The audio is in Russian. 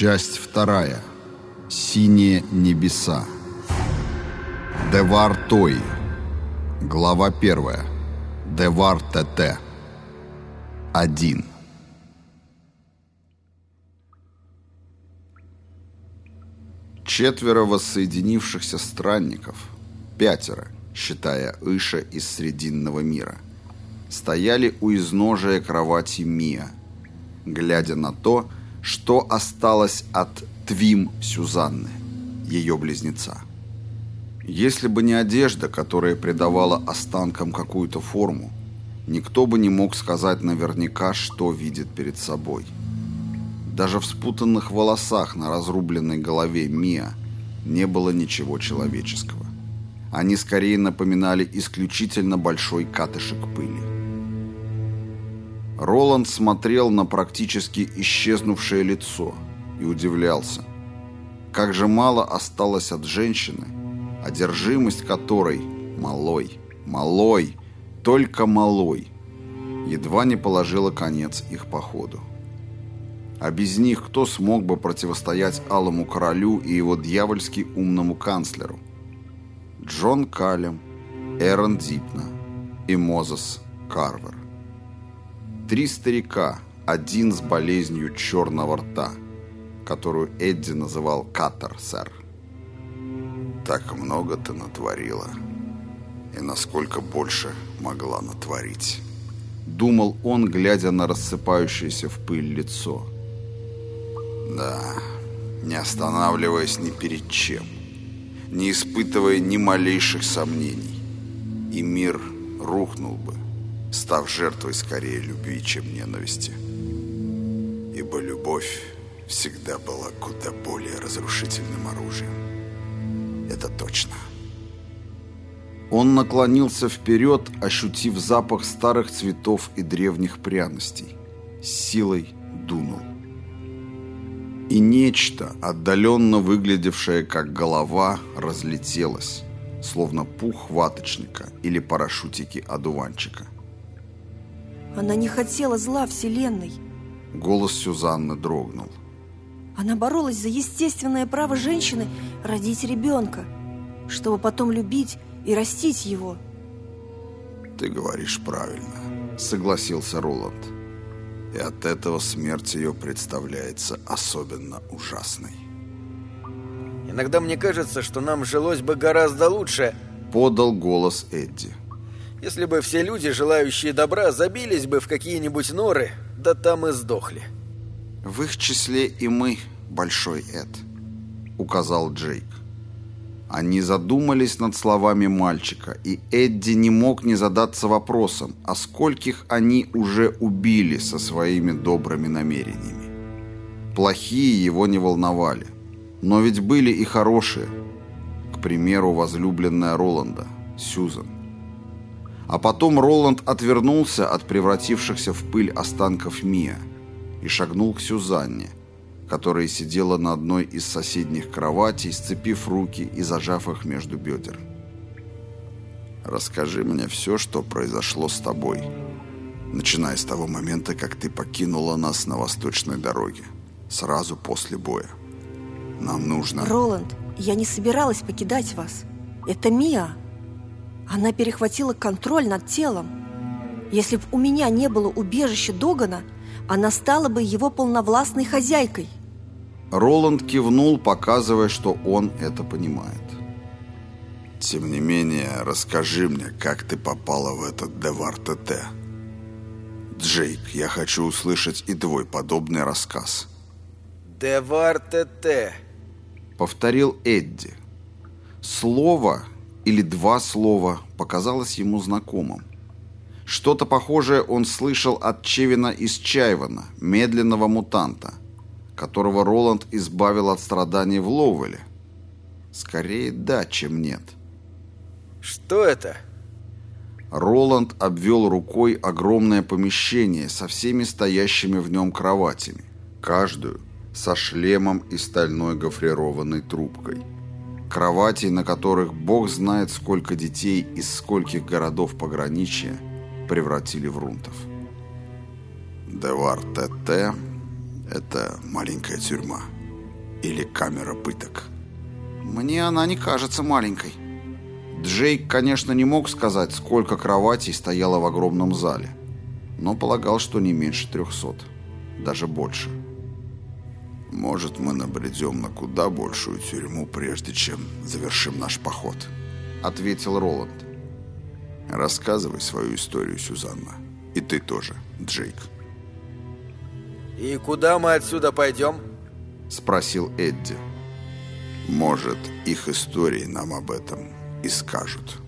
Часть вторая. Синие небеса. Девар Той. Глава первая. Девар ТТ. Один. Четверо воссоединившихся странников, пятеро, считая Иша из Срединного мира, стояли у изножия кровати Мия, глядя на то, что осталось от Твим Сюзанны, ее близнеца. Если бы не одежда, которая придавала останкам какую-то форму, никто бы не мог сказать наверняка, что видит перед собой. Даже в спутанных волосах на разрубленной голове Мия не было ничего человеческого. Они скорее напоминали исключительно большой катышек пыли. Роланд смотрел на практически исчезнувшее лицо и удивлялся. Как же мало осталось от женщины, одержимость которой малой, малой, только малой, едва не положила конец их походу. А без них кто смог бы противостоять Алому Королю и его дьявольски умному канцлеру? Джон Калем, Эрон Дипна и Мозес Карвер. Три старика, один с болезнью черного рта, которую Эдди называл Катер, сэр. Так много ты натворила. И насколько больше могла натворить. Думал он, глядя на рассыпающееся в пыль лицо. Да, не останавливаясь ни перед чем, не испытывая ни малейших сомнений. И мир рухнул бы, став жертвой скорее любви, чем ненависти. Ибо любовь всегда была куда более разрушительным оружием. Это точно. Он наклонился вперед, ощутив запах старых цветов и древних пряностей. С силой дунул. И нечто, отдаленно выглядевшее как голова, разлетелось, словно пух ваточника или парашютики одуванчика. Она не хотела зла Вселенной. Голос Сюзанны дрогнул. Она боролась за естественное право женщины родить ребенка, чтобы потом любить и растить его. Ты говоришь правильно, согласился Роланд. И от этого смерть ее представляется особенно ужасной. Иногда мне кажется, что нам жилось бы гораздо лучше, подал голос Эдди. Если бы все люди, желающие добра, забились бы в какие-нибудь норы, да там и сдохли. В их числе и мы, Большой Эд, указал Джейк. Они задумались над словами мальчика, и Эдди не мог не задаться вопросом, а скольких они уже убили со своими добрыми намерениями. Плохие его не волновали, но ведь были и хорошие. К примеру, возлюбленная Роланда, Сьюзан. А потом Роланд отвернулся от превратившихся в пыль останков Мия и шагнул к Сюзанне, которая сидела на одной из соседних кроватей, сцепив руки и зажав их между бедер. «Расскажи мне все, что произошло с тобой, начиная с того момента, как ты покинула нас на восточной дороге, сразу после боя. Нам нужно...» Роланд, я не собиралась покидать вас. Это Мия. Она перехватила контроль над телом. Если бы у меня не было убежища Догана, она стала бы его полновластной хозяйкой. Роланд кивнул, показывая, что он это понимает. «Тем не менее, расскажи мне, как ты попала в этот Девар ТТ. Джейк, я хочу услышать и твой подобный рассказ». «Девар ТТ», — повторил Эдди. Слово или два слова показалось ему знакомым. Что-то похожее он слышал от Чевина из Чайвана, медленного мутанта — которого Роланд избавил от страданий в Лоуэле? Скорее да, чем нет. Что это? Роланд обвел рукой огромное помещение со всеми стоящими в нем кроватями, каждую со шлемом и стальной гофрированной трубкой. Кроватей, на которых бог знает сколько детей из скольких городов пограничья превратили в рунтов. Девар ТТ это маленькая тюрьма. или камера пыток? Мне она не кажется маленькой. Джейк, конечно, не мог сказать, сколько кроватей стояло в огромном зале, но полагал, что не меньше трехсот, даже больше. Может, мы набредем на куда большую тюрьму, прежде чем завершим наш поход, ответил Роланд. Рассказывай свою историю, Сюзанна. И ты тоже, Джейк. «И куда мы отсюда пойдем?» Спросил Эдди. Может, их истории нам об этом и скажут».